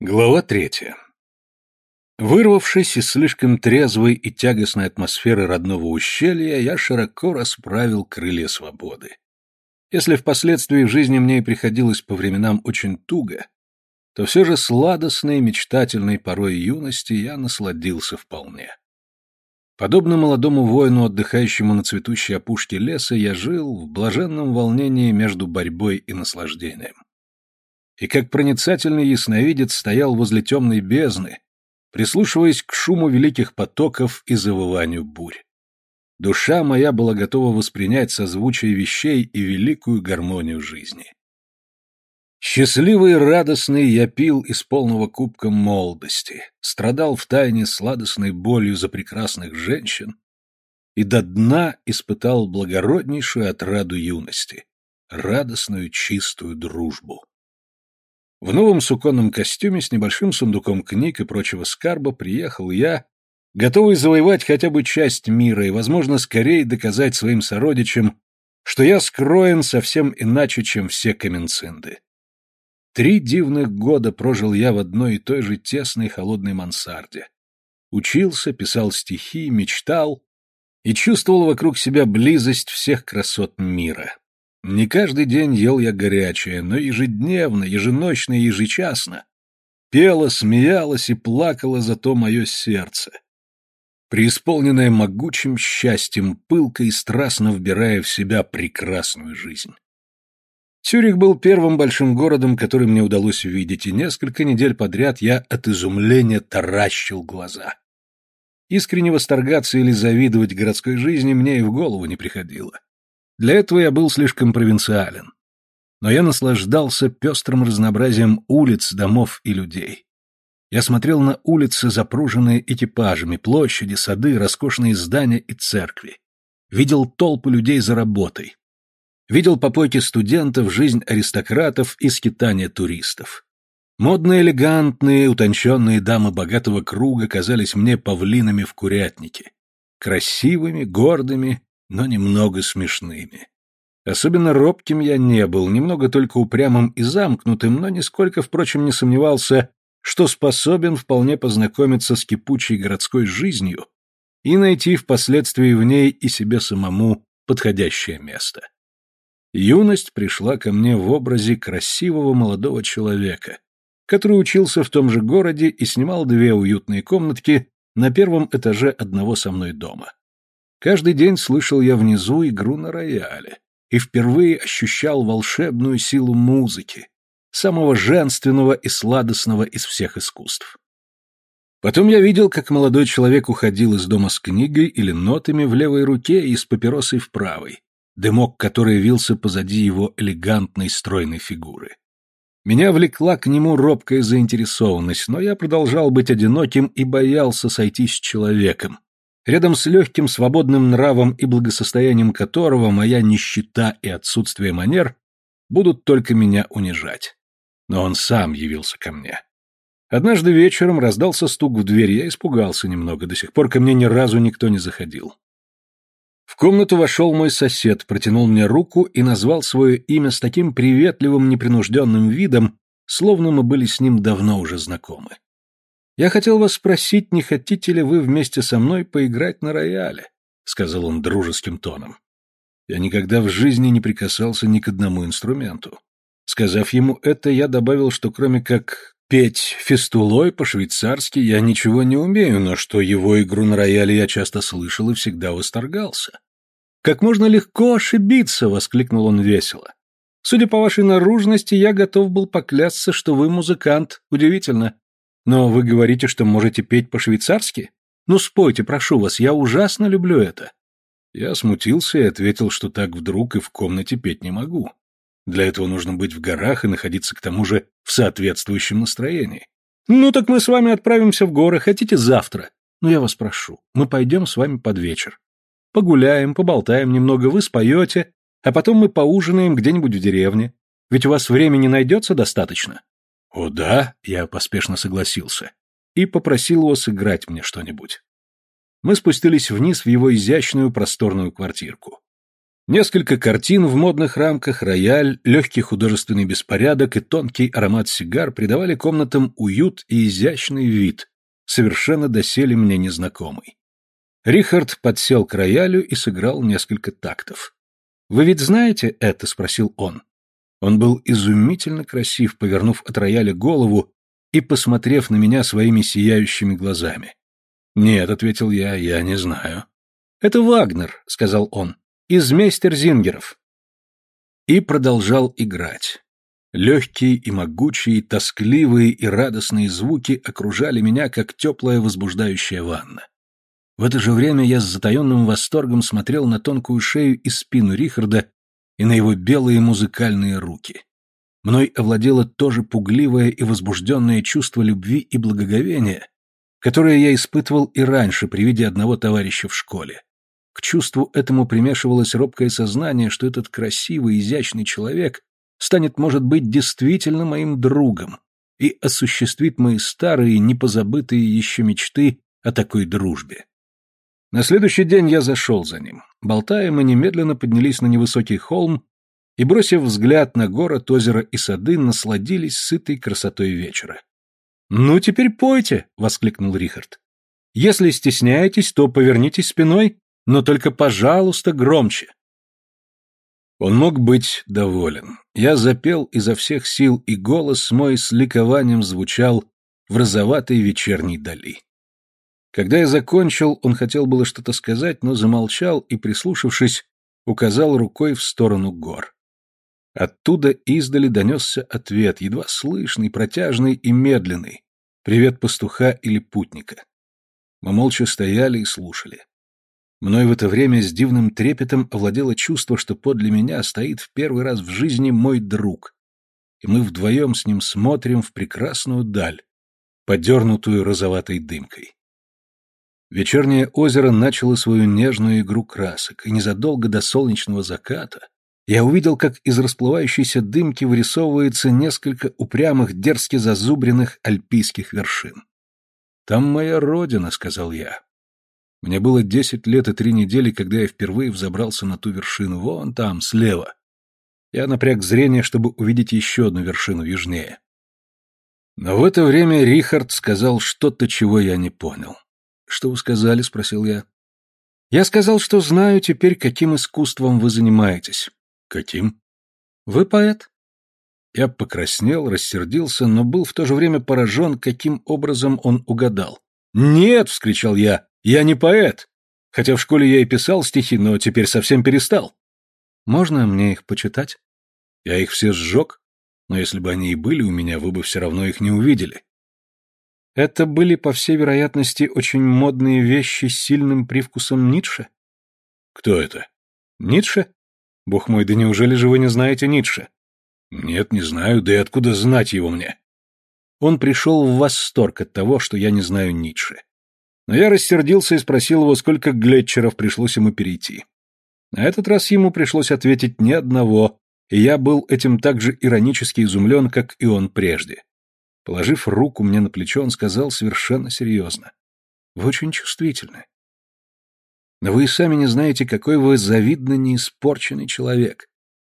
Глава третья. Вырвавшись из слишком трезвой и тягостной атмосферы родного ущелья, я широко расправил крылья свободы. Если впоследствии в жизни мне и приходилось по временам очень туго, то все же сладостной, мечтательной порой юности я насладился вполне. Подобно молодому воину, отдыхающему на цветущей опушке леса, я жил в блаженном волнении между борьбой и наслаждением. И как проницательный ясновидец стоял возле темной бездны, прислушиваясь к шуму великих потоков и завыванию бурь. Душа моя была готова воспринять созвучие вещей и великую гармонию жизни. Счастливый и радостный я пил из полного кубка молодости, страдал в тайне сладостной болью за прекрасных женщин и до дна испытал благороднейшую отраду юности, радостную чистую дружбу. В новом суконном костюме с небольшим сундуком книг и прочего скарба приехал я, готовый завоевать хотя бы часть мира и, возможно, скорее доказать своим сородичам, что я скроен совсем иначе, чем все каменцинды. Три дивных года прожил я в одной и той же тесной холодной мансарде. Учился, писал стихи, мечтал и чувствовал вокруг себя близость всех красот мира. Не каждый день ел я горячее, но ежедневно, еженочно и ежечасно пела, смеялась и плакала за то мое сердце, преисполненное могучим счастьем, пылко и страстно вбирая в себя прекрасную жизнь. Цюрих был первым большим городом, который мне удалось увидеть, и несколько недель подряд я от изумления таращил глаза. Искренне восторгаться или завидовать городской жизни мне и в голову не приходило. Для этого я был слишком провинциален. Но я наслаждался пестрым разнообразием улиц, домов и людей. Я смотрел на улицы, запруженные экипажами, площади, сады, роскошные здания и церкви. Видел толпы людей за работой. Видел попойки студентов, жизнь аристократов и скитания туристов. Модные, элегантные, утонченные дамы богатого круга казались мне павлинами в курятнике. Красивыми, гордыми но немного смешными. Особенно робким я не был, немного только упрямым и замкнутым, но нисколько, впрочем, не сомневался, что способен вполне познакомиться с кипучей городской жизнью и найти впоследствии в ней и себе самому подходящее место. Юность пришла ко мне в образе красивого молодого человека, который учился в том же городе и снимал две уютные комнатки на первом этаже одного со мной дома. Каждый день слышал я внизу игру на рояле и впервые ощущал волшебную силу музыки, самого женственного и сладостного из всех искусств. Потом я видел, как молодой человек уходил из дома с книгой или нотами в левой руке и с папиросой в правой, дымок которой вился позади его элегантной стройной фигуры. Меня влекла к нему робкая заинтересованность, но я продолжал быть одиноким и боялся сойтись с человеком, рядом с легким свободным нравом и благосостоянием которого моя нищета и отсутствие манер будут только меня унижать. Но он сам явился ко мне. Однажды вечером раздался стук в дверь, я испугался немного, до сих пор ко мне ни разу никто не заходил. В комнату вошел мой сосед, протянул мне руку и назвал свое имя с таким приветливым, непринужденным видом, словно мы были с ним давно уже знакомы. «Я хотел вас спросить, не хотите ли вы вместе со мной поиграть на рояле?» — сказал он дружеским тоном. Я никогда в жизни не прикасался ни к одному инструменту. Сказав ему это, я добавил, что кроме как петь фистулой по-швейцарски я ничего не умею, но что его игру на рояле я часто слышал и всегда восторгался. «Как можно легко ошибиться!» — воскликнул он весело. «Судя по вашей наружности, я готов был поклясться, что вы музыкант. Удивительно. Но вы говорите, что можете петь по-швейцарски? Ну, спойте, прошу вас, я ужасно люблю это. Я смутился и ответил, что так вдруг и в комнате петь не могу. Для этого нужно быть в горах и находиться к тому же в соответствующем настроении. Ну так мы с вами отправимся в горы, хотите завтра? Ну я вас прошу, мы пойдем с вами под вечер. Погуляем, поболтаем немного, вы споете, а потом мы поужинаем где-нибудь в деревне. Ведь у вас времени найдется достаточно. «О да», — я поспешно согласился, и попросил его сыграть мне что-нибудь. Мы спустились вниз в его изящную просторную квартирку. Несколько картин в модных рамках, рояль, легкий художественный беспорядок и тонкий аромат сигар придавали комнатам уют и изящный вид, совершенно доселе мне незнакомый. Рихард подсел к роялю и сыграл несколько тактов. «Вы ведь знаете это?» — спросил он. Он был изумительно красив, повернув от рояля голову и посмотрев на меня своими сияющими глазами. «Нет», — ответил я, — «я не знаю». «Это Вагнер», — сказал он из мейстерзингеров. И продолжал играть. Легкие и могучие, тоскливые и радостные звуки окружали меня, как теплая возбуждающая ванна. В это же время я с затаенным восторгом смотрел на тонкую шею и спину Рихарда и на его белые музыкальные руки. Мной овладело то же пугливое и возбужденное чувство любви и благоговения, которое я испытывал и раньше при виде одного товарища в школе. К чувству этому примешивалось робкое сознание, что этот красивый, изящный человек станет, может быть, действительно моим другом и осуществит мои старые, непозабытые еще мечты о такой дружбе. На следующий день я зашел за ним. Болтая, мы немедленно поднялись на невысокий холм и, бросив взгляд на город, озеро и сады, насладились сытой красотой вечера. «Ну, теперь пойте!» — воскликнул Рихард. «Если стесняетесь, то повернитесь спиной но только, пожалуйста, громче. Он мог быть доволен. Я запел изо всех сил, и голос мой с ликованием звучал в розоватой вечерней дали. Когда я закончил, он хотел было что-то сказать, но замолчал и, прислушавшись, указал рукой в сторону гор. Оттуда издали донесся ответ, едва слышный, протяжный и медленный. Привет пастуха или путника. Мы молча стояли и слушали. Мной в это время с дивным трепетом овладело чувство, что подле меня стоит в первый раз в жизни мой друг, и мы вдвоем с ним смотрим в прекрасную даль, подернутую розоватой дымкой. Вечернее озеро начало свою нежную игру красок, и незадолго до солнечного заката я увидел, как из расплывающейся дымки вырисовывается несколько упрямых, дерзки зазубренных альпийских вершин. «Там моя родина», — сказал я. Мне было десять лет и три недели, когда я впервые взобрался на ту вершину, вон там, слева. Я напряг зрение, чтобы увидеть еще одну вершину южнее. Но в это время Рихард сказал что-то, чего я не понял. «Что вы сказали?» — спросил я. «Я сказал, что знаю теперь, каким искусством вы занимаетесь». «Каким?» «Вы поэт». Я покраснел, рассердился, но был в то же время поражен, каким образом он угадал. «Нет!» — вскричал я. Я не поэт. Хотя в школе я и писал стихи, но теперь совсем перестал. Можно мне их почитать? Я их все сжег, но если бы они и были у меня, вы бы все равно их не увидели. Это были, по всей вероятности, очень модные вещи с сильным привкусом Ницше? Кто это? Ницше? Бог мой, да неужели же вы не знаете Ницше? Нет, не знаю, да и откуда знать его мне? Он пришел в восторг от того, что я не знаю Ницше. Но я рассердился и спросил его, сколько глетчеров пришлось ему перейти. На этот раз ему пришлось ответить ни одного, и я был этим так же иронически изумлен, как и он прежде. Положив руку мне на плечо, он сказал совершенно серьезно. «Вы очень чувствительны. Но вы и сами не знаете, какой вы завидно неиспорченный человек.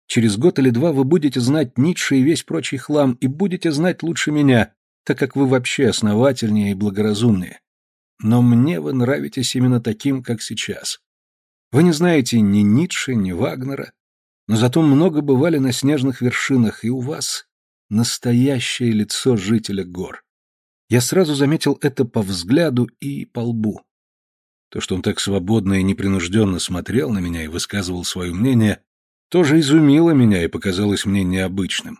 Через год или два вы будете знать Ницше и весь прочий хлам, и будете знать лучше меня, так как вы вообще основательнее и благоразумнее. Но мне вы нравитесь именно таким, как сейчас. Вы не знаете ни Ницше, ни Вагнера, но зато много бывали на снежных вершинах, и у вас настоящее лицо жителя гор. Я сразу заметил это по взгляду и по лбу. То, что он так свободно и непринужденно смотрел на меня и высказывал свое мнение, тоже изумило меня и показалось мне необычным.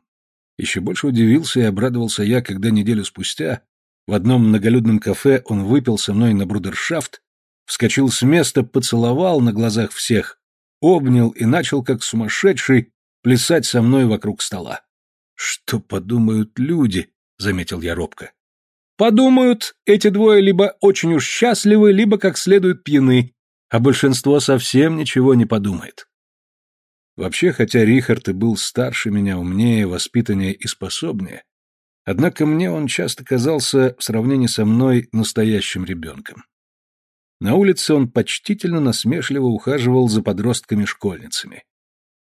Еще больше удивился и обрадовался я, когда неделю спустя в одном многолюдном кафе он выпил со мной на брудершафт, вскочил с места, поцеловал на глазах всех, обнял и начал, как сумасшедший, плясать со мной вокруг стола. «Что подумают люди?» — заметил я робко. «Подумают, эти двое либо очень уж счастливы, либо как следует пьяны, а большинство совсем ничего не подумает». Вообще, хотя Рихард и был старше меня, умнее, воспитаннее и способнее, Однако мне он часто казался в сравнении со мной настоящим ребенком. На улице он почтительно насмешливо ухаживал за подростками-школьницами.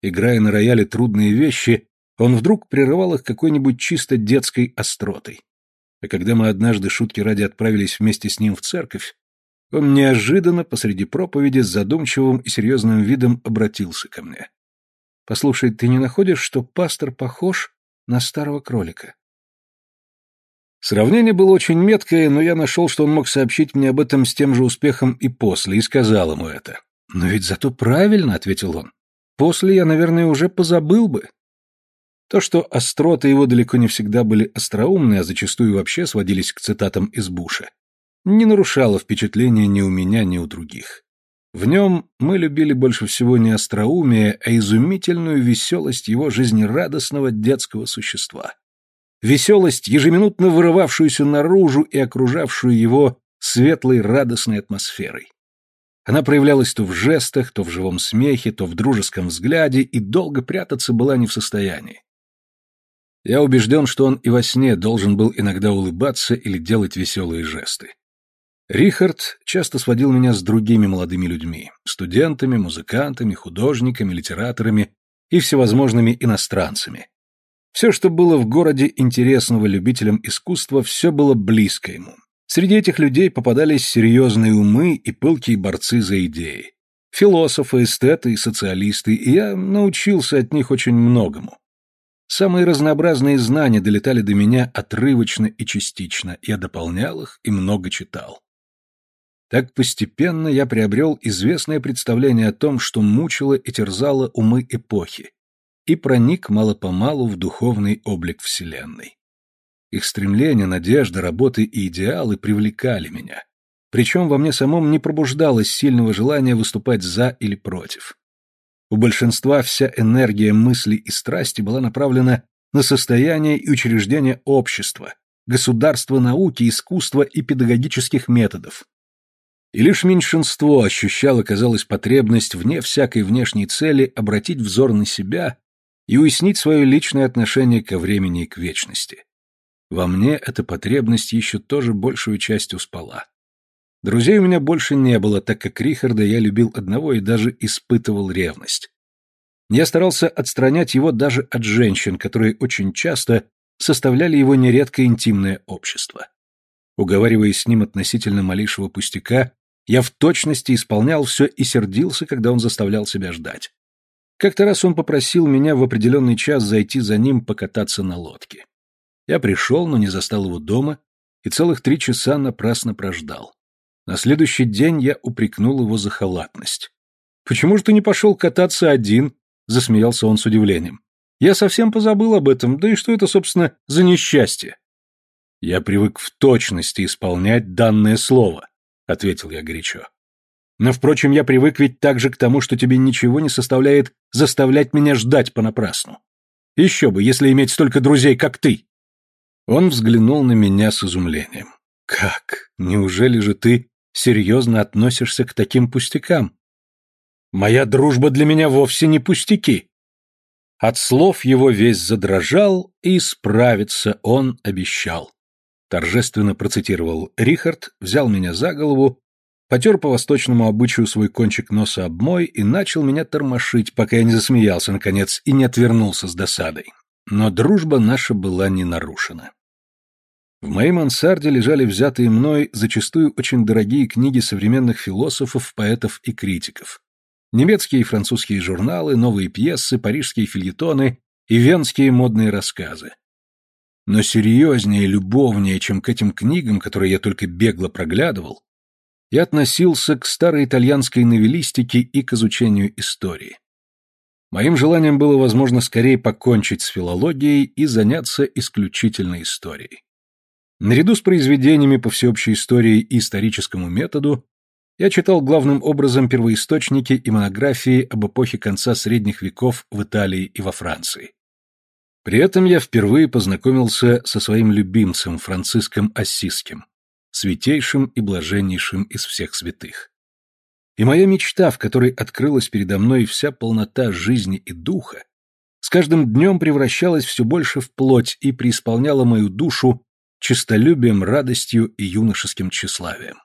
Играя на рояле трудные вещи, он вдруг прерывал их какой-нибудь чисто детской остротой. А когда мы однажды шутки ради отправились вместе с ним в церковь, он неожиданно посреди проповеди с задумчивым и серьезным видом обратился ко мне. «Послушай, ты не находишь, что пастор похож на старого кролика?» Сравнение было очень меткое, но я нашел, что он мог сообщить мне об этом с тем же успехом и после, и сказал ему это. «Но ведь зато правильно», — ответил он. «После я, наверное, уже позабыл бы». То, что остроты его далеко не всегда были остроумны, а зачастую вообще сводились к цитатам из Буша, не нарушало впечатления ни у меня, ни у других. В нем мы любили больше всего не остроумие, а изумительную веселость его жизнерадостного детского существа. Веселость, ежеминутно вырывавшуюся наружу и окружавшую его светлой радостной атмосферой. Она проявлялась то в жестах, то в живом смехе, то в дружеском взгляде, и долго прятаться была не в состоянии. Я убежден, что он и во сне должен был иногда улыбаться или делать веселые жесты. Рихард часто сводил меня с другими молодыми людьми, студентами, музыкантами, художниками, литераторами и всевозможными иностранцами. Все, что было в городе интересного любителям искусства, все было близко ему. Среди этих людей попадались серьезные умы и пылкие борцы за идеи. Философы, эстеты и социалисты, и я научился от них очень многому. Самые разнообразные знания долетали до меня отрывочно и частично, я дополнял их и много читал. Так постепенно я приобрел известное представление о том, что мучило и терзало умы эпохи, и проник мало-помалу в духовный облик Вселенной. Их стремления, надежды, работы и идеалы привлекали меня. Причем во мне самом не пробуждалось сильного желания выступать за или против. У большинства вся энергия мысли и страсти была направлена на состояние и учреждение общества, государства науки, искусства и педагогических методов. И лишь меньшинство ощущало, казалось, потребность вне всякой внешней цели обратить взор на себя и уяснить свое личное отношение ко времени и к вечности. Во мне эта потребность еще тоже большую частью спала. Друзей у меня больше не было, так как Рихарда я любил одного и даже испытывал ревность. Я старался отстранять его даже от женщин, которые очень часто составляли его нередко интимное общество. Уговариваясь с ним относительно малейшего пустяка, я в точности исполнял все и сердился, когда он заставлял себя ждать. Как-то раз он попросил меня в определенный час зайти за ним покататься на лодке. Я пришел, но не застал его дома, и целых три часа напрасно прождал. На следующий день я упрекнул его за халатность. «Почему же ты не пошел кататься один?» — засмеялся он с удивлением. «Я совсем позабыл об этом, да и что это, собственно, за несчастье?» «Я привык в точности исполнять данное слово», — ответил я горячо. «Но, впрочем, я привык ведь также к тому, что тебе ничего не составляет заставлять меня ждать понапрасну. Еще бы, если иметь столько друзей, как ты!» Он взглянул на меня с изумлением. «Как? Неужели же ты серьезно относишься к таким пустякам. Моя дружба для меня вовсе не пустяки. От слов его весь задрожал, и справиться он обещал. Торжественно процитировал Рихард, взял меня за голову, потер по восточному обычаю свой кончик носа об мой и начал меня тормошить, пока я не засмеялся, наконец, и не отвернулся с досадой. Но дружба наша была не нарушена. В моей мансарде лежали взятые мной зачастую очень дорогие книги современных философов, поэтов и критиков. Немецкие и французские журналы, новые пьесы, парижские фильетоны и венские модные рассказы. Но серьезнее, любовнее, чем к этим книгам, которые я только бегло проглядывал, я относился к старой итальянской новеллистике и к изучению истории. Моим желанием было, возможно, скорее покончить с филологией и заняться исключительно историей. Наряду с произведениями по всеобщей истории и историческому методу я читал главным образом первоисточники и монографии об эпохе конца средних веков в Италии и во Франции. При этом я впервые познакомился со своим любимцем Франциском Ассизским, святейшим и блаженнейшим из всех святых. И моя мечта, в которой открылась передо мной вся полнота жизни и духа, с каждым днем превращалась все больше в плоть и преисполняла мою душу честолюбием, радостью и юношеским тщеславием.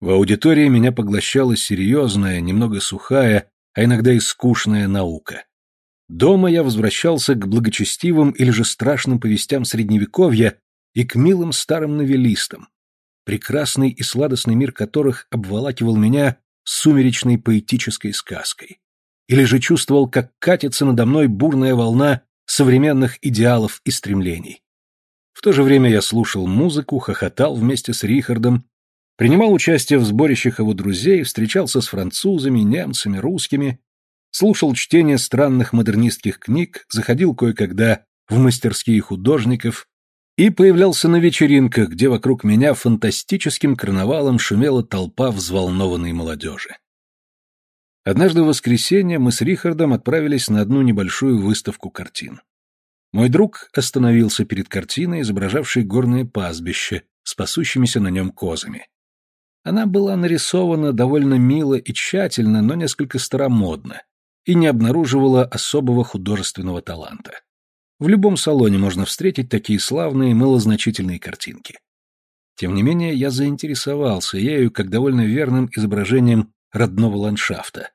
В аудитории меня поглощала серьезная, немного сухая, а иногда и скучная наука. Дома я возвращался к благочестивым или же страшным повестям Средневековья и к милым старым новеллистам, прекрасный и сладостный мир которых обволакивал меня сумеречной поэтической сказкой. Или же чувствовал, как катится надо мной бурная волна современных идеалов и стремлений. В то же время я слушал музыку, хохотал вместе с Рихардом, принимал участие в сборищах его друзей, встречался с французами, немцами, русскими, слушал чтение странных модернистских книг, заходил кое-когда в мастерские художников и появлялся на вечеринках, где вокруг меня фантастическим карнавалом шумела толпа взволнованной молодежи. Однажды в воскресенье мы с Рихардом отправились на одну небольшую выставку картин. Мой друг остановился перед картиной, изображавшей горное пастбище с пасущимися на нем козами. Она была нарисована довольно мило и тщательно, но несколько старомодно, и не обнаруживала особого художественного таланта. В любом салоне можно встретить такие славные, малозначительные картинки. Тем не менее, я заинтересовался ею как довольно верным изображением родного ландшафта,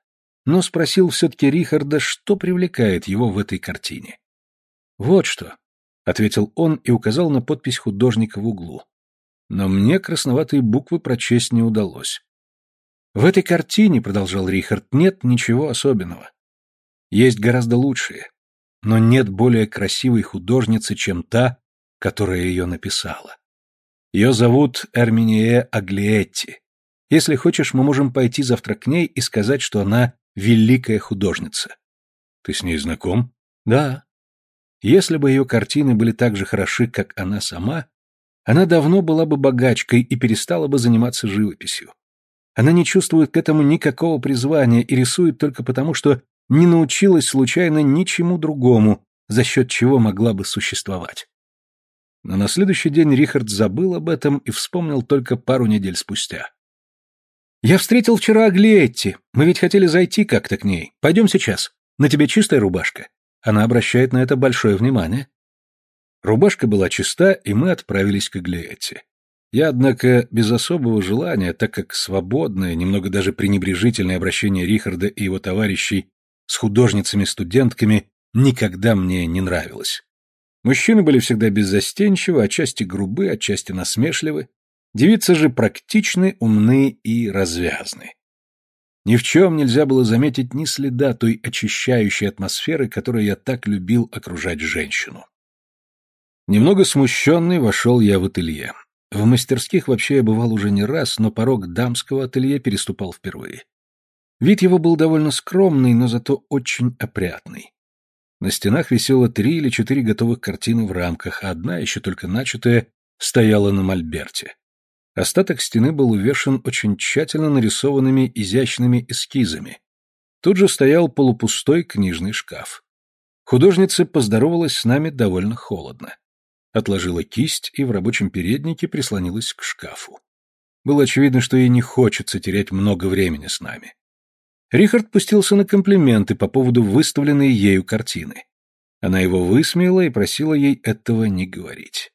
но спросил все-таки Рихарда, что привлекает его в этой картине. «Вот что», — ответил он и указал на подпись художника в углу. Но мне красноватые буквы прочесть не удалось. «В этой картине, — продолжал Рихард, — нет ничего особенного. Есть гораздо лучшие, но нет более красивой художницы, чем та, которая ее написала. Ее зовут Эрминия Аглиетти. Если хочешь, мы можем пойти завтра к ней и сказать, что она великая художница. Ты с ней знаком? Да. Если бы ее картины были так же хороши, как она сама, она давно была бы богачкой и перестала бы заниматься живописью. Она не чувствует к этому никакого призвания и рисует только потому, что не научилась случайно ничему другому, за счет чего могла бы существовать. Но на следующий день Рихард забыл об этом и вспомнил только пару недель спустя. «Я встретил вчера Аглиетти. Мы ведь хотели зайти как-то к ней. Пойдем сейчас. На тебе чистая рубашка. Она обращает на это большое внимание». Рубашка была чиста, и мы отправились к Аглиетти. Я, однако, без особого желания, так как свободное, немного даже пренебрежительное обращение Рихарда и его товарищей с художницами-студентками никогда мне не нравилось. Мужчины были всегда беззастенчивы, отчасти грубы, отчасти насмешливы. Девицы же практичны, умны и развязны. Ни в чем нельзя было заметить ни следа той очищающей атмосферы, которой я так любил окружать женщину. Немного смущенный вошел я в ателье. В мастерских вообще я бывал уже не раз, но порог дамского ателье переступал впервые. Вид его был довольно скромный, но зато очень опрятный. На стенах висело три или четыре готовых картины в рамках, а одна, еще только начатая, стояла на мольберте. Остаток стены был увешан очень тщательно нарисованными изящными эскизами. Тут же стоял полупустой книжный шкаф. Художница поздоровалась с нами довольно холодно. Отложила кисть и в рабочем переднике прислонилась к шкафу. Было очевидно, что ей не хочется терять много времени с нами. Рихард пустился на комплименты по поводу выставленной ею картины. Она его высмеяла и просила ей этого не говорить.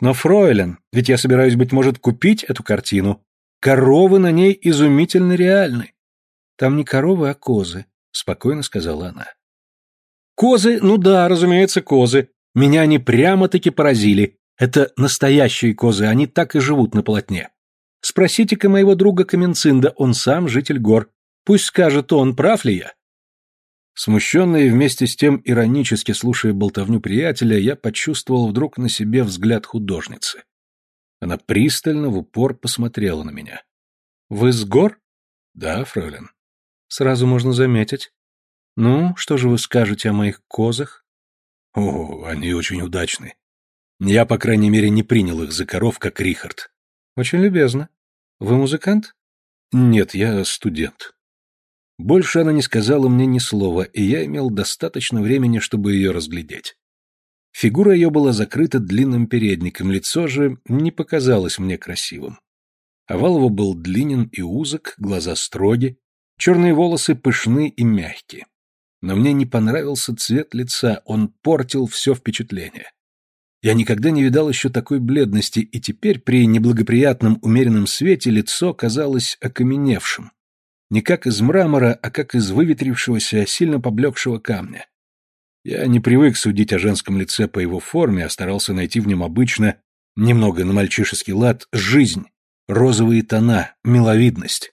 «Но, фройлен, ведь я собираюсь, быть может, купить эту картину. Коровы на ней изумительно реальны». «Там не коровы, а козы», — спокойно сказала она. «Козы? Ну да, разумеется, козы. Меня они прямо-таки поразили. Это настоящие козы, они так и живут на полотне. Спросите-ка моего друга Каменцинда, он сам житель гор. Пусть скажет он, прав ли я. Смущенный и вместе с тем иронически слушая болтовню приятеля, я почувствовал вдруг на себе взгляд художницы. Она пристально в упор посмотрела на меня. «Вы с гор?» «Да, фройлен». «Сразу можно заметить. Ну, что же вы скажете о моих козах?» «О, они очень удачны. Я, по крайней мере, не принял их за коров, как Рихард». «Очень любезно. Вы музыкант?» «Нет, я студент». Больше она не сказала мне ни слова, и я имел достаточно времени, чтобы ее разглядеть. Фигура ее была закрыта длинным передником, лицо же не показалось мне красивым. Овал его был длинен и узок, глаза строги, черные волосы пышны и мягкие. Но мне не понравился цвет лица, он портил все впечатление. Я никогда не видал еще такой бледности, и теперь при неблагоприятном умеренном свете лицо казалось окаменевшим. Не как из мрамора, а как из выветрившегося, сильно поблекшего камня. Я не привык судить о женском лице по его форме, а старался найти в нем обычно, немного на мальчишеский лад, жизнь, розовые тона, миловидность.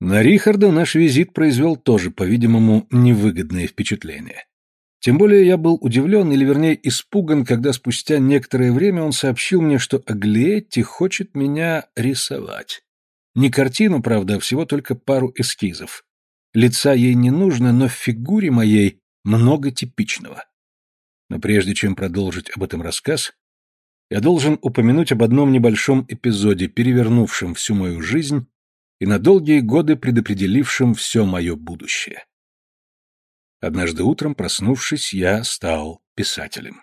На Рихарда наш визит произвел тоже, по-видимому, невыгодное впечатление. Тем более я был удивлен, или вернее испуган, когда спустя некоторое время он сообщил мне, что Аглиетти хочет меня рисовать. Не картину, правда, а всего только пару эскизов. Лица ей не нужно, но в фигуре моей много типичного. Но прежде чем продолжить об этом рассказ, я должен упомянуть об одном небольшом эпизоде, перевернувшем всю мою жизнь и на долгие годы предопределившем все мое будущее. Однажды утром, проснувшись, я стал писателем.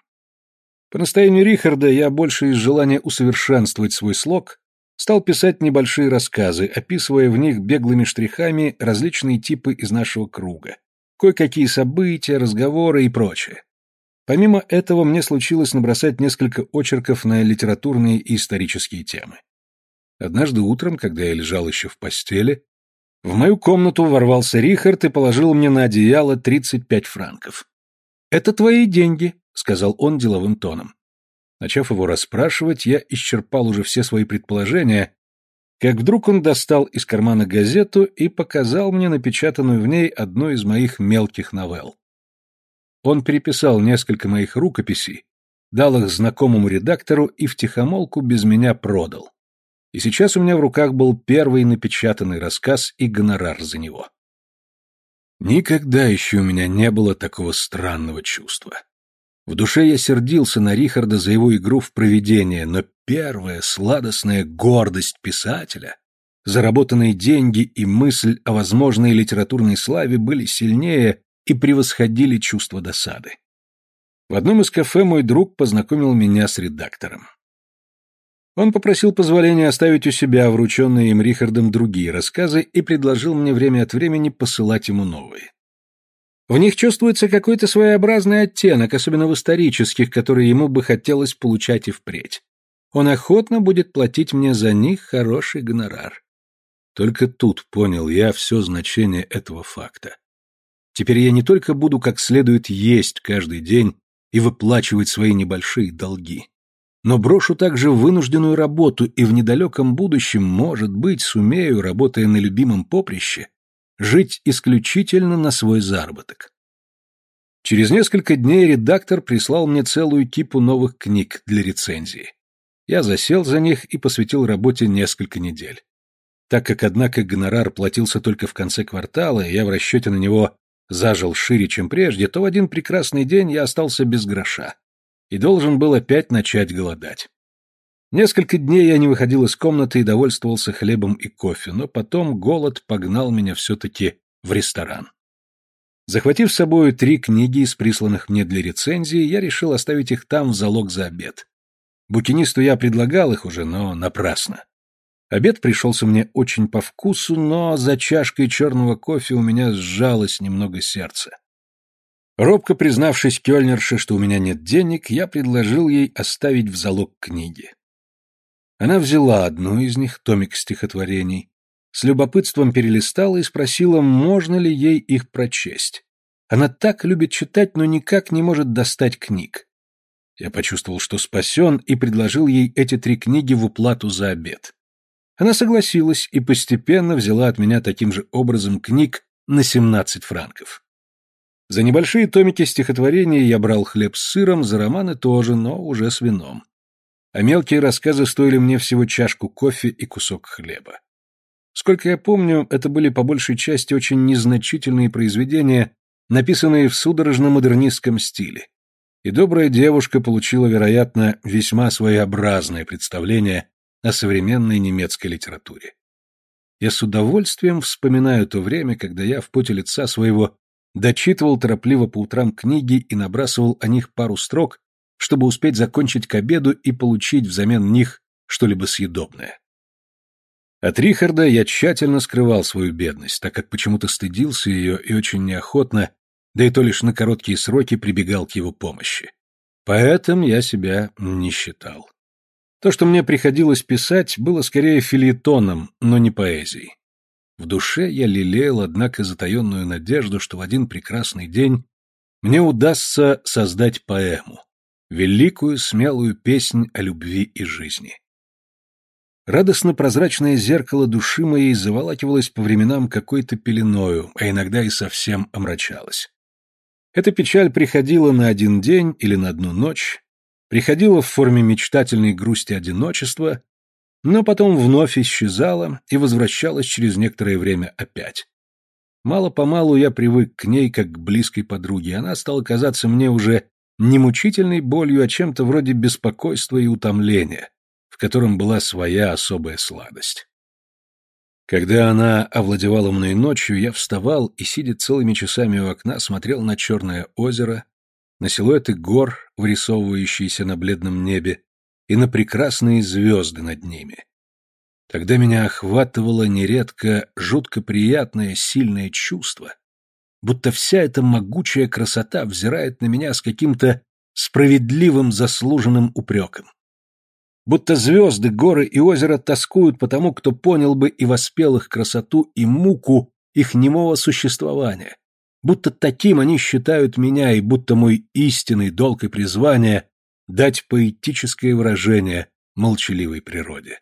По настоянию Рихарда я больше из желания усовершенствовать свой слог стал писать небольшие рассказы, описывая в них беглыми штрихами различные типы из нашего круга, кое-какие события, разговоры и прочее. Помимо этого, мне случилось набросать несколько очерков на литературные и исторические темы. Однажды утром, когда я лежал еще в постели, в мою комнату ворвался Рихард и положил мне на одеяло 35 франков. «Это твои деньги», — сказал он деловым тоном. Начав его расспрашивать, я исчерпал уже все свои предположения как вдруг он достал из кармана газету и показал мне напечатанную в ней одну из моих мелких новелл. Он переписал несколько моих рукописей, дал их знакомому редактору и втихомолку без меня продал. И сейчас у меня в руках был первый напечатанный рассказ и гонорар за него. Никогда еще у меня не было такого странного чувства. В душе я сердился на Рихарда за его игру в провидение, но первая сладостная гордость писателя, заработанные деньги и мысль о возможной литературной славе были сильнее и превосходили чувство досады. В одном из кафе мой друг познакомил меня с редактором. Он попросил позволения оставить у себя врученные им Рихардом другие рассказы и предложил мне время от времени посылать ему новые. В них чувствуется какой-то своеобразный оттенок, особенно в исторических, которые ему бы хотелось получать и впредь. Он охотно будет платить мне за них хороший гонорар. Только тут понял я все значение этого факта. Теперь я не только буду как следует есть каждый день и выплачивать свои небольшие долги, но брошу также вынужденную работу и в недалеком будущем, может быть, сумею, работая на любимом поприще, жить исключительно на свой заработок. Через несколько дней редактор прислал мне целую кипу новых книг для рецензии. Я засел за них и посвятил работе несколько недель. Так как, однако, гонорар платился только в конце квартала, и я в расчете на него зажил шире, чем прежде, то в один прекрасный день я остался без гроша и должен был опять начать голодать. Несколько дней я не выходил из комнаты и довольствовался хлебом и кофе, но потом голод погнал меня все-таки в ресторан. Захватив с собой три книги из присланных мне для рецензии, я решил оставить их там в залог за обед. Букинисту я предлагал их уже, но напрасно. Обед пришелся мне очень по вкусу, но за чашкой черного кофе у меня сжалось немного сердце. Робко признавшись кёльнерше, что у меня нет денег, я предложил ей оставить в залог книги. Она взяла одну из них, томик стихотворений, с любопытством перелистала и спросила, можно ли ей их прочесть. Она так любит читать, но никак не может достать книг. Я почувствовал, что спасен, и предложил ей эти три книги в уплату за обед. Она согласилась и постепенно взяла от меня таким же образом книг на 17 франков. За небольшие томики стихотворений я брал хлеб с сыром, за романы тоже, но уже с вином а мелкие рассказы стоили мне всего чашку кофе и кусок хлеба. Сколько я помню, это были по большей части очень незначительные произведения, написанные в судорожно-модернистском стиле. И добрая девушка получила, вероятно, весьма своеобразное представление о современной немецкой литературе. Я с удовольствием вспоминаю то время, когда я в поте лица своего дочитывал торопливо по утрам книги и набрасывал о них пару строк чтобы успеть закончить к обеду и получить взамен них что-либо съедобное. От Рихарда я тщательно скрывал свою бедность, так как почему-то стыдился ее и очень неохотно, да и то лишь на короткие сроки прибегал к его помощи. Поэтому я себя не считал. То, что мне приходилось писать, было скорее филетоном, но не поэзией. В душе я лелеял, однако, затаенную надежду, что в один прекрасный день мне удастся создать поэму, великую смелую песнь о любви и жизни. Радостно-прозрачное зеркало души моей заволакивалось по временам какой-то пеленою, а иногда и совсем омрачалось. Эта печаль приходила на один день или на одну ночь, приходила в форме мечтательной грусти одиночества, но потом вновь исчезала и возвращалась через некоторое время опять. Мало-помалу я привык к ней как к близкой подруге, она стала казаться мне уже не мучительной болью, а чем-то вроде беспокойства и утомления, котором была своя особая сладость. Когда она овладевала мной ночью, я вставал и, сидя целыми часами у окна, смотрел на черное озеро, на силуэты гор, вырисовывающиеся на бледном небе, и на прекрасные звезды над ними. Тогда меня охватывало нередко жутко приятное, сильное чувство, будто вся эта могучая красота взирает на меня с каким-то справедливым заслуженным упреком будто звезды, горы и озеро тоскуют по тому, кто понял бы и воспел их красоту и муку их немого существования, будто таким они считают меня, и будто мой истинный долг и призвание — дать поэтическое выражение молчаливой природе.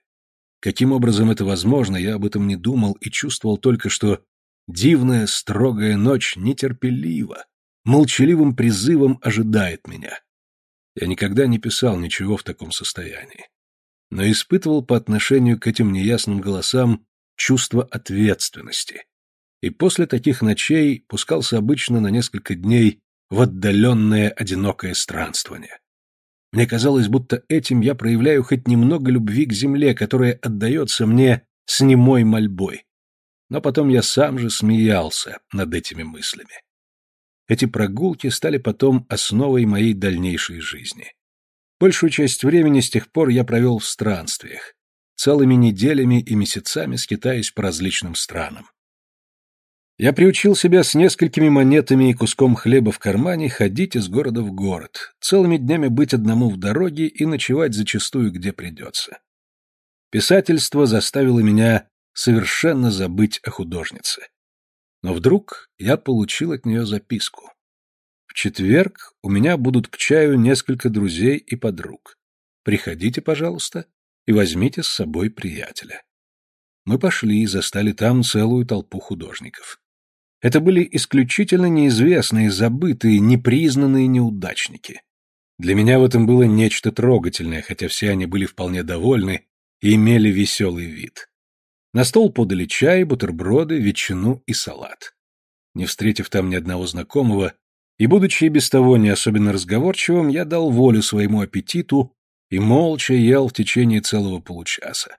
Каким образом это возможно, я об этом не думал и чувствовал только, что дивная строгая ночь нетерпеливо, молчаливым призывом ожидает меня. Я никогда не писал ничего в таком состоянии но испытывал по отношению к этим неясным голосам чувство ответственности. И после таких ночей пускался обычно на несколько дней в отдаленное одинокое странствование. Мне казалось, будто этим я проявляю хоть немного любви к земле, которая отдается мне с немой мольбой. Но потом я сам же смеялся над этими мыслями. Эти прогулки стали потом основой моей дальнейшей жизни. Большую часть времени с тех пор я провел в странствиях, целыми неделями и месяцами скитаясь по различным странам. Я приучил себя с несколькими монетами и куском хлеба в кармане ходить из города в город, целыми днями быть одному в дороге и ночевать зачастую где придется. Писательство заставило меня совершенно забыть о художнице. Но вдруг я получил от нее записку четверг у меня будут к чаю несколько друзей и подруг. Приходите, пожалуйста, и возьмите с собой приятеля. Мы пошли и застали там целую толпу художников. Это были исключительно неизвестные, забытые, непризнанные неудачники. Для меня в этом было нечто трогательное, хотя все они были вполне довольны и имели веселый вид. На стол подали чай, бутерброды, ветчину и салат. Не встретив там ни одного знакомого, и, будучи и без того не особенно разговорчивым, я дал волю своему аппетиту и молча ел в течение целого получаса.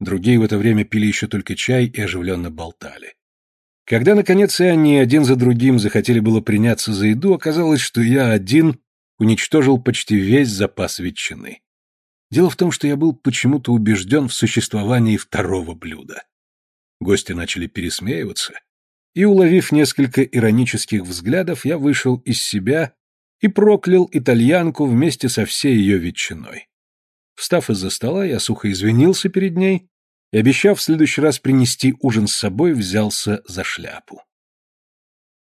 Другие в это время пили еще только чай и оживленно болтали. Когда, наконец, и они один за другим захотели было приняться за еду, оказалось, что я один уничтожил почти весь запас ветчины. Дело в том, что я был почему-то убежден в существовании второго блюда. Гости начали пересмеиваться, и, уловив несколько иронических взглядов, я вышел из себя и проклял итальянку вместе со всей ее ветчиной. Встав из-за стола, я сухо извинился перед ней и, обещав в следующий раз принести ужин с собой, взялся за шляпу.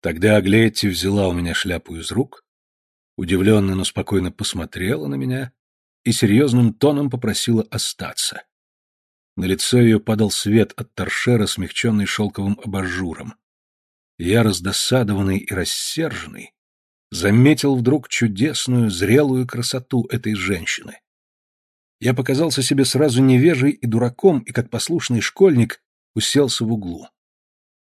Тогда Аглетти взяла у меня шляпу из рук, удивленно, но спокойно посмотрела на меня и серьезным тоном попросила остаться. На лицо ее падал свет от торшера, смягченный шелковым абажуром, я, раздосадованный и рассерженный, заметил вдруг чудесную, зрелую красоту этой женщины. Я показался себе сразу невежей и дураком, и как послушный школьник уселся в углу.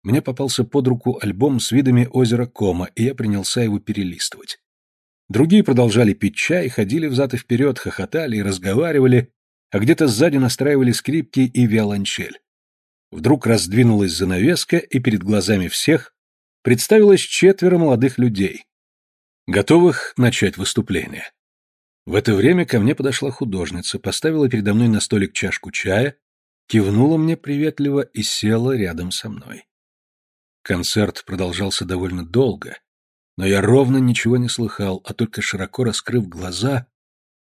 Мне попался под руку альбом с видами озера Кома, и я принялся его перелистывать. Другие продолжали пить чай, ходили взад и вперед, хохотали и разговаривали, а где-то сзади настраивали скрипки и виолончель. Вдруг раздвинулась занавеска, и перед глазами всех представилось четверо молодых людей, готовых начать выступление. В это время ко мне подошла художница, поставила передо мной на столик чашку чая, кивнула мне приветливо и села рядом со мной. Концерт продолжался довольно долго, но я ровно ничего не слыхал, а только широко раскрыв глаза,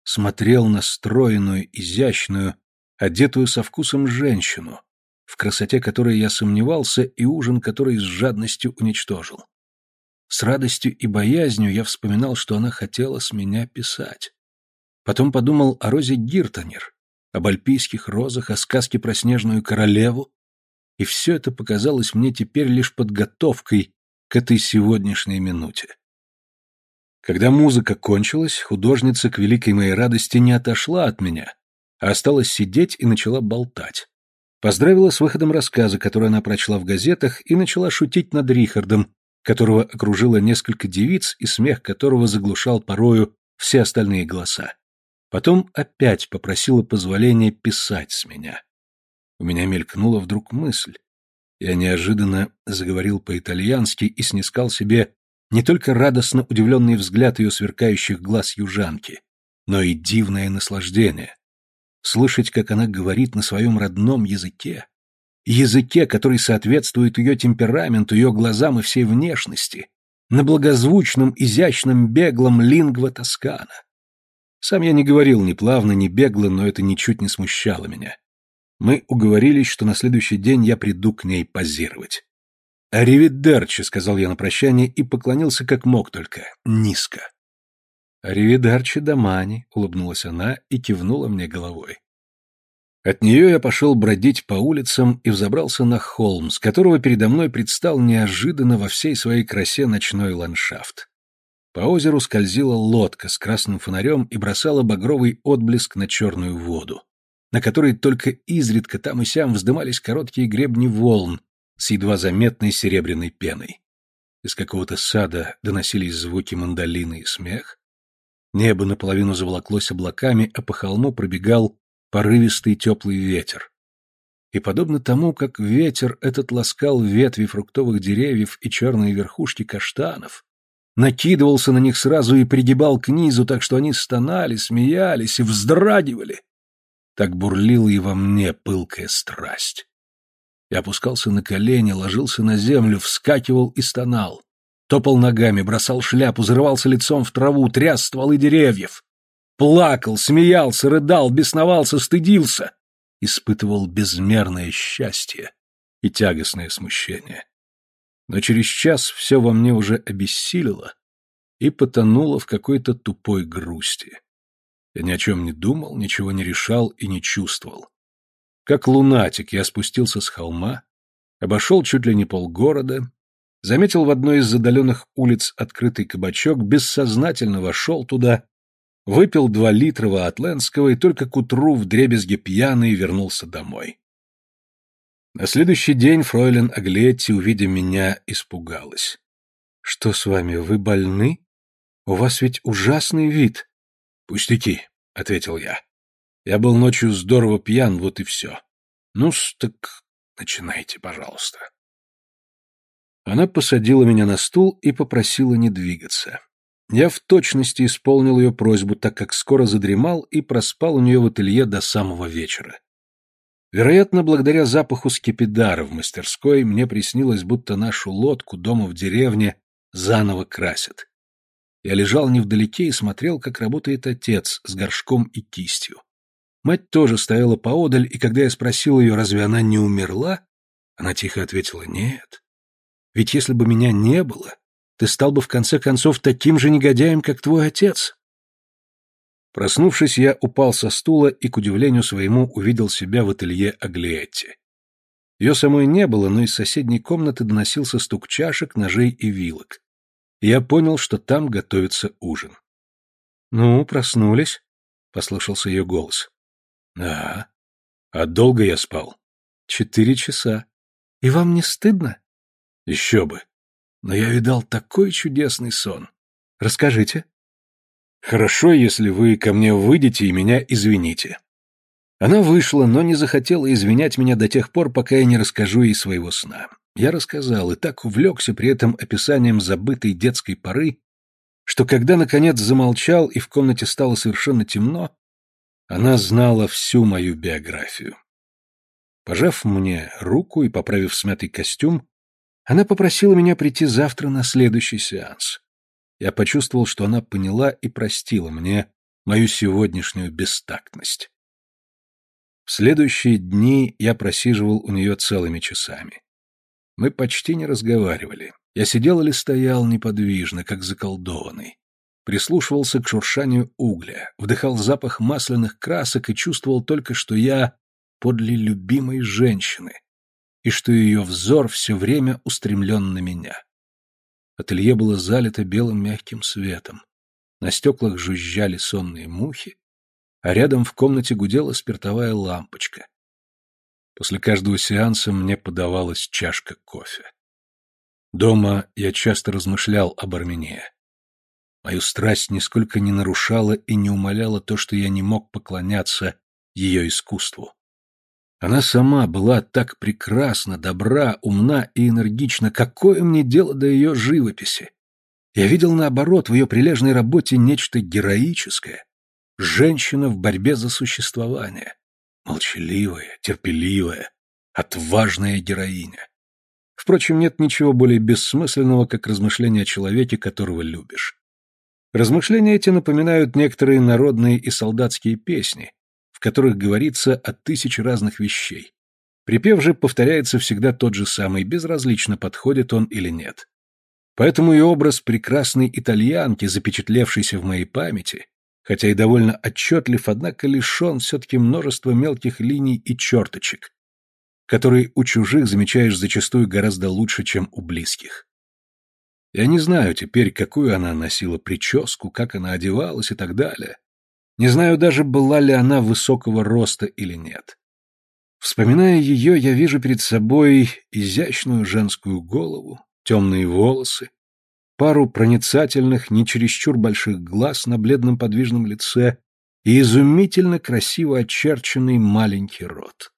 смотрел на стройную, изящную, одетую со вкусом женщину, в красоте которой я сомневался, и ужин, который с жадностью уничтожил. С радостью и боязнью я вспоминал, что она хотела с меня писать. Потом подумал о Розе Гиртонер, об альпийских розах, о сказке про снежную королеву, и все это показалось мне теперь лишь подготовкой к этой сегодняшней минуте. Когда музыка кончилась, художница к великой моей радости не отошла от меня, а осталась сидеть и начала болтать. Поздравила с выходом рассказа, который она прочла в газетах, и начала шутить над Рихардом, которого окружило несколько девиц и смех которого заглушал порою все остальные голоса. Потом опять попросила позволения писать с меня. У меня мелькнула вдруг мысль. Я неожиданно заговорил по-итальянски и снискал себе не только радостно удивленный взгляд ее сверкающих глаз южанки, но и дивное наслаждение. Слышать, как она говорит на своем родном языке, языке, который соответствует ее темпераменту, ее глазам и всей внешности, на благозвучном, изящном, беглом лингва тоскана. Сам я не говорил ни плавно, ни бегло, но это ничуть не смущало меня. Мы уговорились, что на следующий день я приду к ней позировать. «Аривидерчи», — сказал я на прощание и поклонился как мог только, низко. «Аривидерчи Дамани», — улыбнулась она и кивнула мне головой. От нее я пошел бродить по улицам и взобрался на холм, с которого передо мной предстал неожиданно во всей своей красе ночной ландшафт. По озеру скользила лодка с красным фонарем и бросала багровый отблеск на черную воду, на которой только изредка там и сям вздымались короткие гребни волн с едва заметной серебряной пеной. Из какого-то сада доносились звуки мандолины и смех. Небо наполовину заволоклось облаками, а по холму пробегал порывистый теплый ветер. И подобно тому, как ветер этот ласкал ветви фруктовых деревьев и черные верхушки каштанов, накидывался на них сразу и пригибал к низу, так что они стонали, смеялись и вздрагивали, так бурлила и во мне пылкая страсть. Я опускался на колени, ложился на землю, вскакивал и стонал. Топал ногами, бросал шляпу, зарывался лицом в траву, тряс стволы деревьев. Плакал, смеялся, рыдал, бесновался, стыдился. Испытывал безмерное счастье и тягостное смущение. Но через час все во мне уже обессилило и потонуло в какой-то тупой грусти. Я ни о чем не думал, ничего не решал и не чувствовал. Как лунатик я спустился с холма, обошел чуть ли не полгорода, заметил в одной из задаленных улиц открытый кабачок, бессознательно вошел туда Выпил два литра атлантского и только к утру в дребезге пьяный вернулся домой. На следующий день фройлен Аглетти, увидя меня, испугалась. — Что с вами, вы больны? У вас ведь ужасный вид. — Пустяки, — ответил я. Я был ночью здорово пьян, вот и все. ну так начинайте, пожалуйста. Она посадила меня на стул и попросила не двигаться. Я в точности исполнил ее просьбу, так как скоро задремал и проспал у нее в ателье до самого вечера. Вероятно, благодаря запаху скипидара в мастерской мне приснилось, будто нашу лодку дома в деревне заново красят. Я лежал невдалеке и смотрел, как работает отец с горшком и кистью. Мать тоже стояла поодаль, и когда я спросил ее, разве она не умерла, она тихо ответила «нет». Ведь если бы меня не было, ты стал бы в конце концов таким же негодяем, как твой отец. Проснувшись, я упал со стула и, к удивлению своему, увидел себя в ателье Аглиетти. Ее самой не было, но из соседней комнаты доносился стук чашек, ножей и вилок. Я понял, что там готовится ужин. «Ну, проснулись?» — послышался ее голос. «Да. А долго я спал?» «Четыре часа. И вам не стыдно?» «Еще бы. Но я видал такой чудесный сон. Расскажите. Хорошо, если вы ко мне выйдете и меня извините. Она вышла, но не захотела извинять меня до тех пор, пока я не расскажу ей своего сна. Я рассказал и так увлекся при этом описанием забытой детской поры, что когда, наконец, замолчал и в комнате стало совершенно темно, она знала всю мою биографию. Пожав мне руку и поправив смятый костюм, она попросила меня прийти завтра на следующий сеанс. Я почувствовал, что она поняла и простила мне мою сегодняшнюю бестактность. В следующие дни я просиживал у нее целыми часами. Мы почти не разговаривали. Я сидел или стоял неподвижно, как заколдованный. Прислушивался к шуршанию угля, вдыхал запах масляных красок и чувствовал только, что я подле любимой женщины, и что ее взор все время устремлен на меня. Ателье было залито белым мягким светом. На стеклах жужжали сонные мухи, а рядом в комнате гудела спиртовая лампочка. После каждого сеанса мне подавалась чашка кофе. Дома я часто размышлял об Армении. Мою страсть нисколько не нарушала и не умаляла то, что я не мог поклоняться ее искусству. Она сама была так прекрасна, добра, умна и энергична. Какое мне дело до ее живописи? Я видел, наоборот, в ее прилежной работе нечто героическое, Женщина в борьбе за существование. Молчаливая, терпеливая, отважная героиня. Впрочем, нет ничего более бессмысленного, как размышления о человеке, которого любишь. Размышления эти напоминают некоторые народные и солдатские песни, в которых говорится о тысяче разных вещей. Припев же повторяется всегда тот же самый, безразлично, подходит он или нет. Поэтому и образ прекрасной итальянки, запечатлевшийся в моей памяти, хотя и довольно отчетлив, однако лишен все-таки множества мелких линий и черточек, которые у чужих замечаешь зачастую гораздо лучше, чем у близких. Я не знаю теперь, какую она носила прическу, как она одевалась и так далее. Не знаю даже, была ли она высокого роста или нет. Вспоминая ее, я вижу перед собой изящную женскую голову, темные волосы, пару проницательных, не чересчур больших глаз на бледном подвижном лице и изумительно красиво очерченный маленький рот.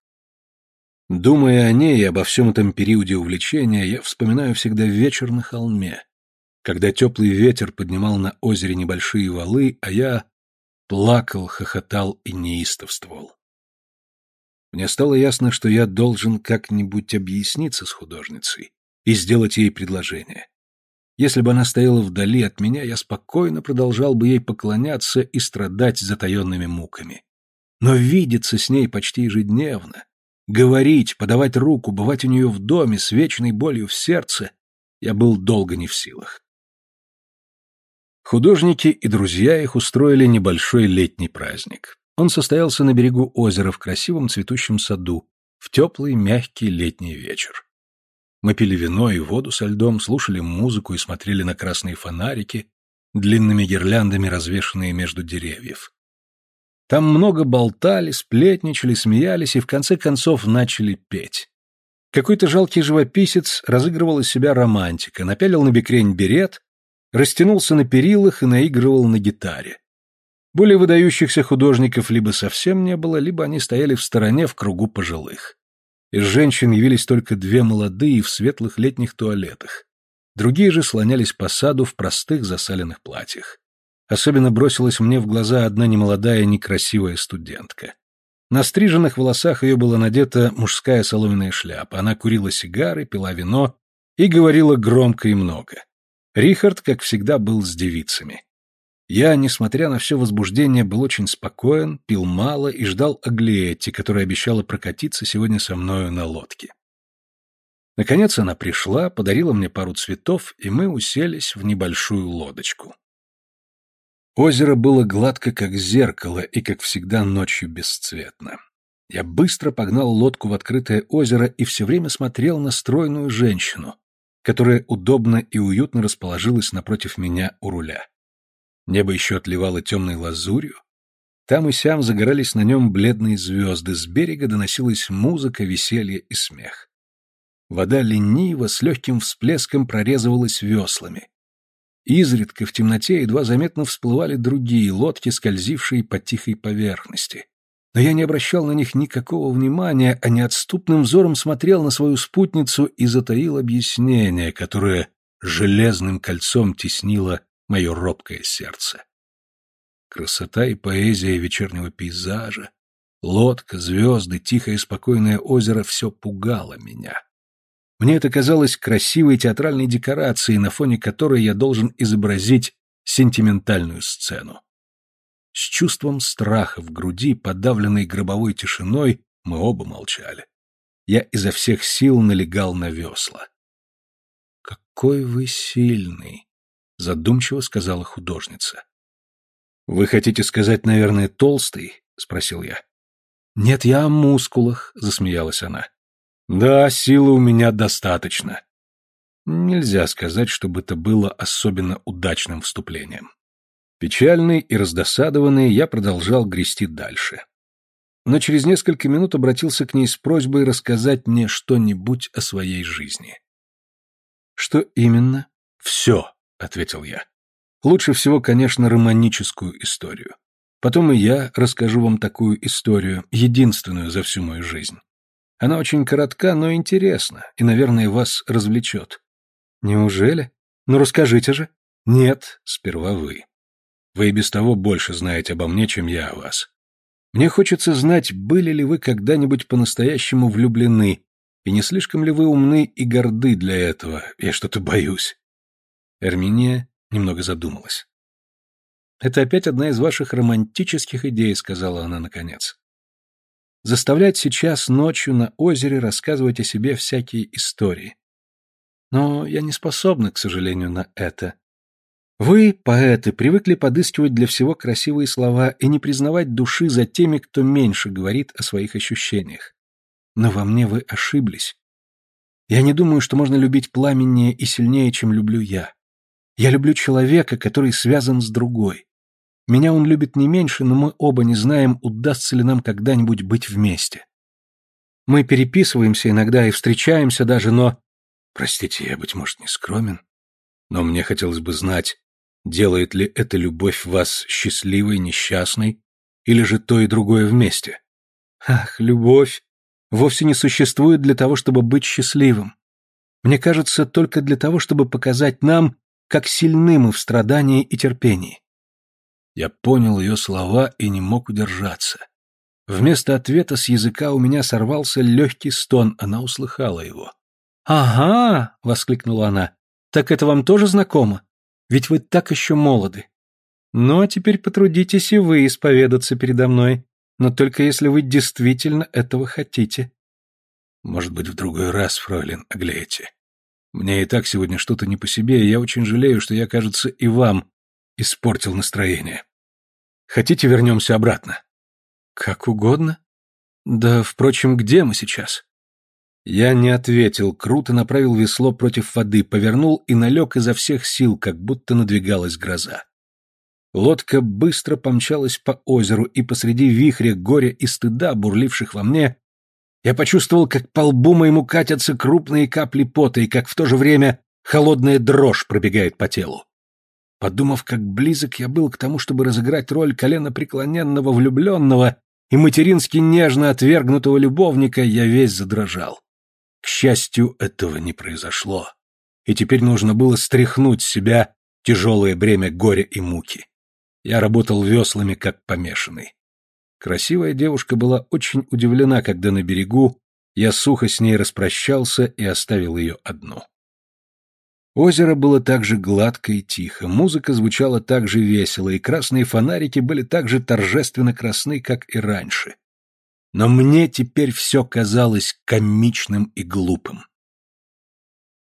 Думая о ней и обо всем этом периоде увлечения, я вспоминаю всегда вечер на холме, когда теплый ветер поднимал на озере небольшие валы, а я плакал, хохотал и неистовствовал. Мне стало ясно, что я должен как-нибудь объясниться с художницей и сделать ей предложение. Если бы она стояла вдали от меня, я спокойно продолжал бы ей поклоняться и страдать затаенными муками. Но видеться с ней почти ежедневно, говорить, подавать руку, бывать у нее в доме с вечной болью в сердце, я был долго не в силах. Художники и друзья их устроили небольшой летний праздник. Он состоялся на берегу озера в красивом цветущем саду в теплый мягкий летний вечер. Мы пили вино и воду со льдом, слушали музыку и смотрели на красные фонарики, длинными гирляндами развешанные между деревьев. Там много болтали, сплетничали, смеялись и в конце концов начали петь. Какой-то жалкий живописец разыгрывал из себя романтика, напялил на бекрень берет, растянулся на перилах и наигрывал на гитаре. Более выдающихся художников либо совсем не было, либо они стояли в стороне в кругу пожилых. Из женщин явились только две молодые в светлых летних туалетах. Другие же слонялись по саду в простых засаленных платьях. Особенно бросилась мне в глаза одна немолодая некрасивая студентка. На стриженных волосах ее была надета мужская соломенная шляпа. Она курила сигары, пила вино и говорила громко и много. Рихард, как всегда, был с девицами. Я, несмотря на все возбуждение, был очень спокоен, пил мало и ждал Аглиетти, которая обещала прокатиться сегодня со мною на лодке. Наконец она пришла, подарила мне пару цветов, и мы уселись в небольшую лодочку. Озеро было гладко, как зеркало, и, как всегда, ночью бесцветно. Я быстро погнал лодку в открытое озеро и все время смотрел на стройную женщину, которая удобно и уютно расположилась напротив меня у руля. Небо еще отливало темной лазурью. Там и сям загорались на нем бледные звезды, с берега доносилась музыка, веселье и смех. Вода лениво, с легким всплеском прорезывалась веслами. Изредка в темноте едва заметно всплывали другие лодки, скользившие по тихой поверхности. Но я не обращал на них никакого внимания, а неотступным взором смотрел на свою спутницу и затаил объяснение, которое железным кольцом теснило мое робкое сердце. Красота и поэзия вечернего пейзажа, лодка, звезды, тихое спокойное озеро — все пугало меня. Мне это казалось красивой театральной декорацией, на фоне которой я должен изобразить сентиментальную сцену. С чувством страха в груди, подавленной гробовой тишиной, мы оба молчали. Я изо всех сил налегал на весла. «Какой вы сильный!» — задумчиво сказала художница. «Вы хотите сказать, наверное, толстый?» — спросил я. «Нет, я о мускулах», — засмеялась она. «Да, силы у меня достаточно». Нельзя сказать, чтобы это было особенно удачным вступлением. Печальный и раздосадованный, я продолжал грести дальше. Но через несколько минут обратился к ней с просьбой рассказать мне что-нибудь о своей жизни. «Что именно?» «Все», — ответил я. «Лучше всего, конечно, романическую историю. Потом и я расскажу вам такую историю, единственную за всю мою жизнь. Она очень коротка, но интересна, и, наверное, вас развлечет». «Неужели? Ну, расскажите же». «Нет, сперва вы. Вы и без того больше знаете обо мне, чем я о вас. Мне хочется знать, были ли вы когда-нибудь по-настоящему влюблены, и не слишком ли вы умны и горды для этого, я что-то боюсь. Эрминия немного задумалась. «Это опять одна из ваших романтических идей», — сказала она наконец. «Заставлять сейчас ночью на озере рассказывать о себе всякие истории. Но я не способна, к сожалению, на это. Вы, поэты, привыкли подыскивать для всего красивые слова и не признавать души за теми, кто меньше говорит о своих ощущениях. Но во мне вы ошиблись. Я не думаю, что можно любить пламеннее и сильнее, чем люблю я. Я люблю человека, который связан с другой. Меня он любит не меньше, но мы оба не знаем, удастся ли нам когда-нибудь быть вместе. Мы переписываемся иногда и встречаемся даже, но... Простите, я, быть может, не скромен, но мне хотелось бы знать, Делает ли эта любовь вас счастливой, несчастной, или же то и другое вместе? Ах, любовь вовсе не существует для того, чтобы быть счастливым. Мне кажется, только для того, чтобы показать нам, как сильны мы в страдании и терпении. Я понял ее слова и не мог удержаться. Вместо ответа с языка у меня сорвался легкий стон, она услыхала его. «Ага!» — воскликнула она. «Так это вам тоже знакомо? Ведь вы так еще молоды. Ну, а теперь потрудитесь и вы исповедаться передо мной, но только если вы действительно этого хотите. Может быть, в другой раз, фройлен Аглеете. Мне и так сегодня что-то не по себе, и я очень жалею, что я, кажется, и вам испортил настроение. Хотите, вернемся обратно? Как угодно. Да, впрочем, где мы сейчас? Я не ответил, круто направил весло против воды, повернул и налег изо всех сил, как будто надвигалась гроза. Лодка быстро помчалась по озеру, и посреди вихря горя и стыда, бурливших во мне, я почувствовал, как по лбу моему катятся крупные капли пота, и как в то же время холодная дрожь пробегает по телу. Подумав, как близок я был к тому, чтобы разыграть роль колено преклоненного влюбленного и матерински нежно отвергнутого любовника, я весь задрожал. К счастью, этого не произошло. И теперь нужно было стряхнуть с себя тяжелое бремя горя и муки. Я работал веслами, как помешанный. Красивая девушка была очень удивлена, когда на берегу я сухо с ней распрощался и оставил ее одну. Озеро было так же гладко и тихо, музыка звучала так же весело, и красные фонарики были так же торжественно красны, как и раньше но мне теперь все казалось комичным и глупым.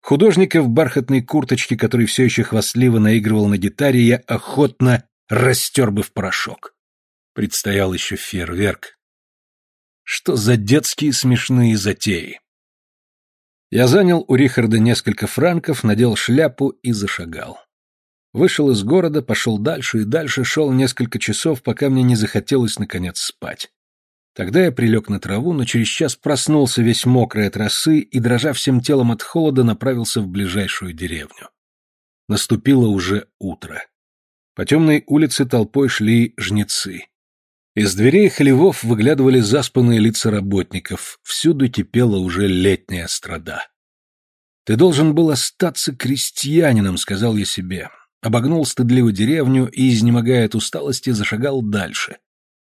Художника в бархатной курточке, который все еще хвастливо наигрывал на гитаре, я охотно растер бы в порошок. Предстоял еще фейерверк. Что за детские смешные затеи? Я занял у Рихарда несколько франков, надел шляпу и зашагал. Вышел из города, пошел дальше и дальше, шел несколько часов, пока мне не захотелось, наконец, спать. Тогда я прилег на траву, но через час проснулся весь мокрый от росы и, дрожа всем телом от холода, направился в ближайшую деревню. Наступило уже утро. По темной улице толпой шли жнецы. Из дверей хлевов выглядывали заспанные лица работников, всюду кипела уже летняя страда. «Ты должен был остаться крестьянином», — сказал я себе. Обогнул стыдливую деревню и, изнемогая от усталости, зашагал дальше,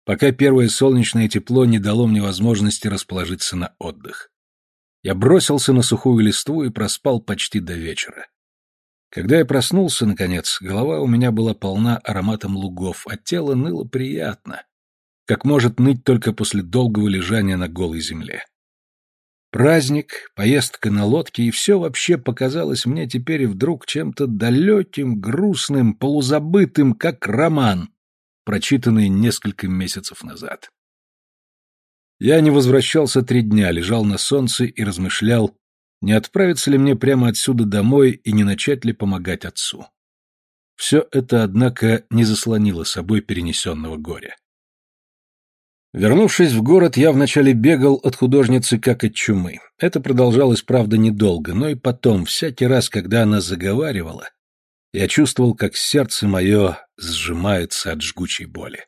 пока первое солнечное тепло не дало мне возможности расположиться на отдых. Я бросился на сухую листву и проспал почти до вечера. Когда я проснулся, наконец, голова у меня была полна ароматом лугов, а тело ныло приятно, как может ныть только после долгого лежания на голой земле. Праздник, поездка на лодке и все вообще показалось мне теперь вдруг чем-то далеким, грустным, полузабытым, как роман, прочитанный несколько месяцев назад. Я не возвращался три дня, лежал на солнце и размышлял, не отправиться ли мне прямо отсюда домой и не начать ли помогать отцу. Все это, однако, не заслонило собой перенесенного горя. Вернувшись в город, я вначале бегал от художницы как от чумы. Это продолжалось, правда, недолго, но и потом, всякий раз, когда она заговаривала, я чувствовал, как сердце мое сжимается от жгучей боли.